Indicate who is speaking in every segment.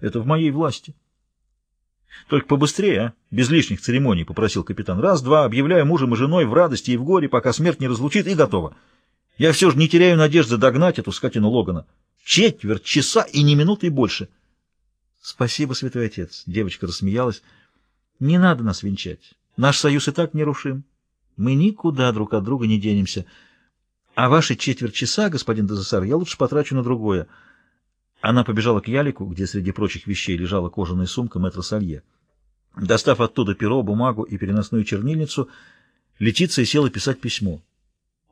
Speaker 1: Это в моей власти. Только побыстрее, а? Без лишних церемоний, — попросил капитан. Раз-два, объявляю мужем и женой в радости и в горе, пока смерть не разлучит, и готово. Я все же не теряю надежды догнать эту скотину Логана. Четверть часа и ни минуты и больше. — Спасибо, святой отец, — девочка рассмеялась. — Не надо нас венчать. Наш союз и так нерушим. Мы никуда друг от друга не денемся. А ваши четверть часа, господин Дезессар, я лучше потрачу на другое. Она побежала к ялику, где среди прочих вещей лежала кожаная сумка мэтра Салье. Достав оттуда перо, бумагу и переносную чернильницу, Летиция села писать письмо.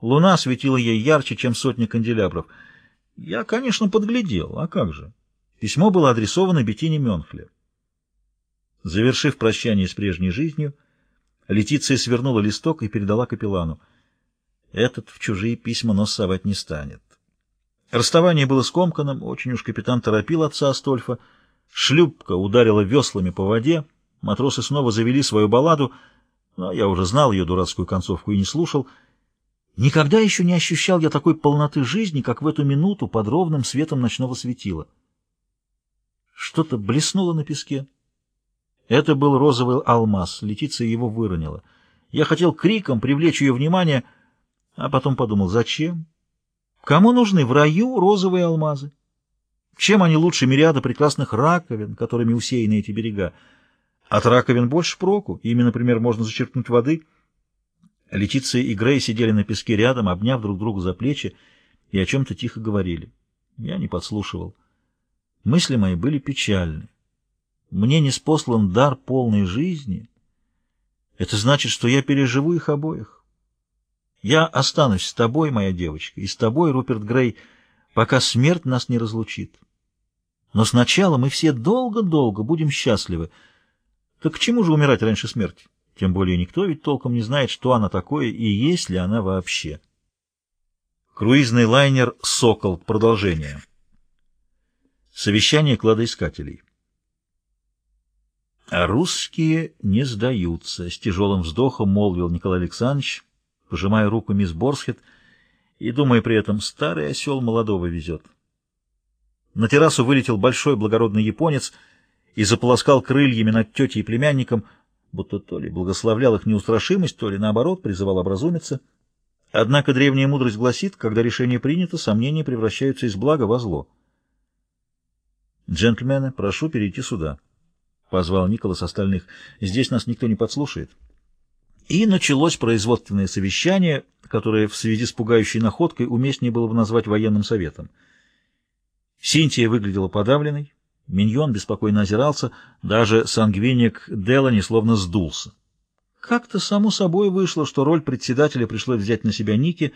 Speaker 1: Луна светила ей ярче, чем сотни канделябров. Я, конечно, подглядел, а как же? Письмо было адресовано Беттине Менфле. Завершив прощание с прежней жизнью, Летиция свернула листок и передала капеллану. Этот в чужие письма нос совать не станет. Расставание было скомканным, очень уж капитан торопил отца Астольфа. Шлюпка ударила веслами по воде, матросы снова завели свою балладу, но я уже знал ее дурацкую концовку и не слушал. Никогда еще не ощущал я такой полноты жизни, как в эту минуту под ровным светом ночного светила. Что-то блеснуло на песке. Это был розовый алмаз, Летиция его выронила. Я хотел криком привлечь ее внимание, а потом подумал, зачем? Кому нужны в раю розовые алмазы? Чем они лучше мириада прекрасных раковин, которыми усеяны эти берега? От раковин больше проку, ими, например, можно зачерпнуть воды. Летиция и Грей сидели на песке рядом, обняв друг друга за плечи, и о чем-то тихо говорили. Я не подслушивал. Мысли мои были печальны. Мне не спослан дар полной жизни. Это значит, что я переживу их обоих. Я останусь с тобой, моя девочка, и с тобой, Руперт Грей, пока смерть нас не разлучит. Но сначала мы все долго-долго будем счастливы. Так к чему же умирать раньше смерти? Тем более никто ведь толком не знает, что она такое и есть ли она вообще. Круизный лайнер «Сокол». Продолжение. Совещание кладоискателей. А русские не сдаются, с тяжелым вздохом молвил Николай Александрович, пожимая руку мисс Борсхет и думая при этом, старый осел молодого везет. На террасу вылетел большой благородный японец и заполоскал крыльями над тетей и племянником, будто то ли благословлял их неустрашимость, то ли, наоборот, призывал образумиться. Однако древняя мудрость гласит, когда решение принято, сомнения превращаются из блага во зло. «Джентльмены, прошу перейти сюда», — позвал Николас остальных. «Здесь нас никто не подслушает». И началось производственное совещание, которое в связи с пугающей находкой уместнее было бы назвать военным советом. Синтия выглядела подавленной, Миньон беспокойно озирался, даже сангвиник Делани словно сдулся. Как-то само собой вышло, что роль председателя пришлось взять на себя Ники.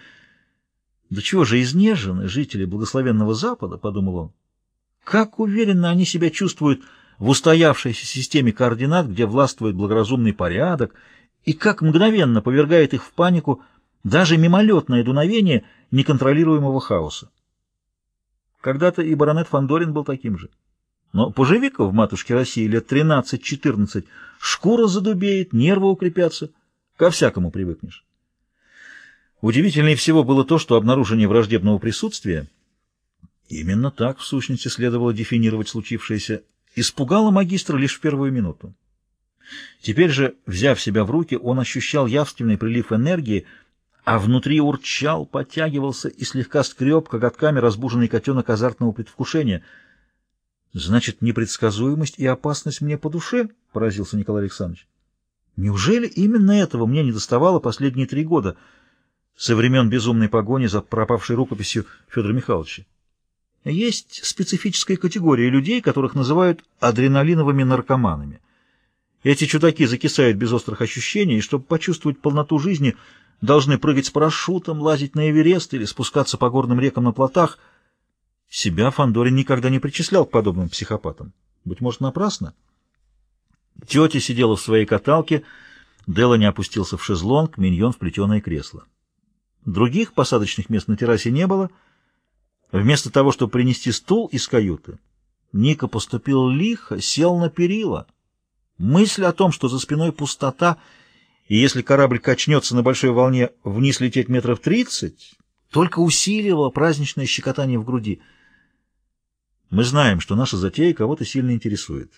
Speaker 1: «Да чего же изнежены жители благословенного Запада?» — подумал он. «Как уверенно они себя чувствуют в устоявшейся системе координат, где властвует благоразумный порядок и как мгновенно повергает их в панику даже мимолетное дуновение неконтролируемого хаоса. Когда-то и баронет Фандорин был таким же. Но поживи-ка в матушке России лет 13-14, шкура задубеет, нервы укрепятся, ко всякому привыкнешь. Удивительнее всего было то, что обнаружение враждебного присутствия, именно так в сущности следовало дефинировать случившееся, испугало магистра лишь в первую минуту. Теперь же, взяв себя в руки, он ощущал явственный прилив энергии, а внутри урчал, подтягивался и слегка скреб коготками разбуженный котенок азартного предвкушения. «Значит, непредсказуемость и опасность мне по душе?» — поразился Николай Александрович. «Неужели именно этого мне не доставало последние три года, со времен безумной погони за пропавшей рукописью Федора Михайловича? Есть специфическая категория людей, которых называют адреналиновыми наркоманами». Эти чудаки закисают без острых ощущений, и чтобы почувствовать полноту жизни, должны прыгать с парашютом, лазить на Эверест или спускаться по горным рекам на плотах. Себя Фандорин никогда не причислял к подобным психопатам. Быть может, напрасно? Тетя сидела в своей каталке, Делла не опустился в шезлонг, миньон в плетеное кресло. Других посадочных мест на террасе не было. Вместо того, чтобы принести стул из каюты, Ника поступил лихо, сел на перила — Мысль о том, что за спиной пустота, и если корабль качнется на большой волне, вниз лететь метров тридцать, только усиливала праздничное щекотание в груди. Мы знаем, что наша затея кого-то сильно интересует.